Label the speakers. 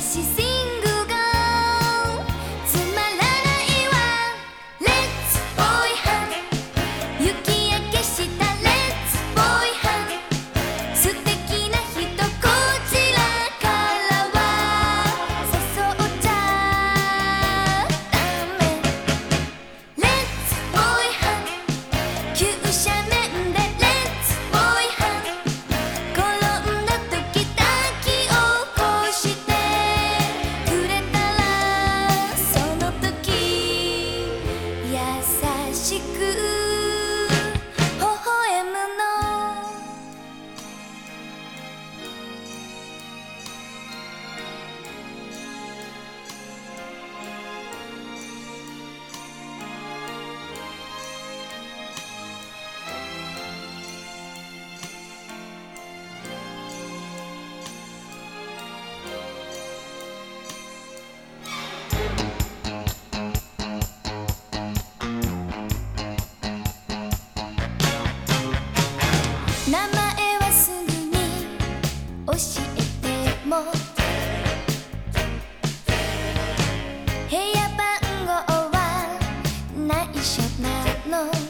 Speaker 1: she sees 넌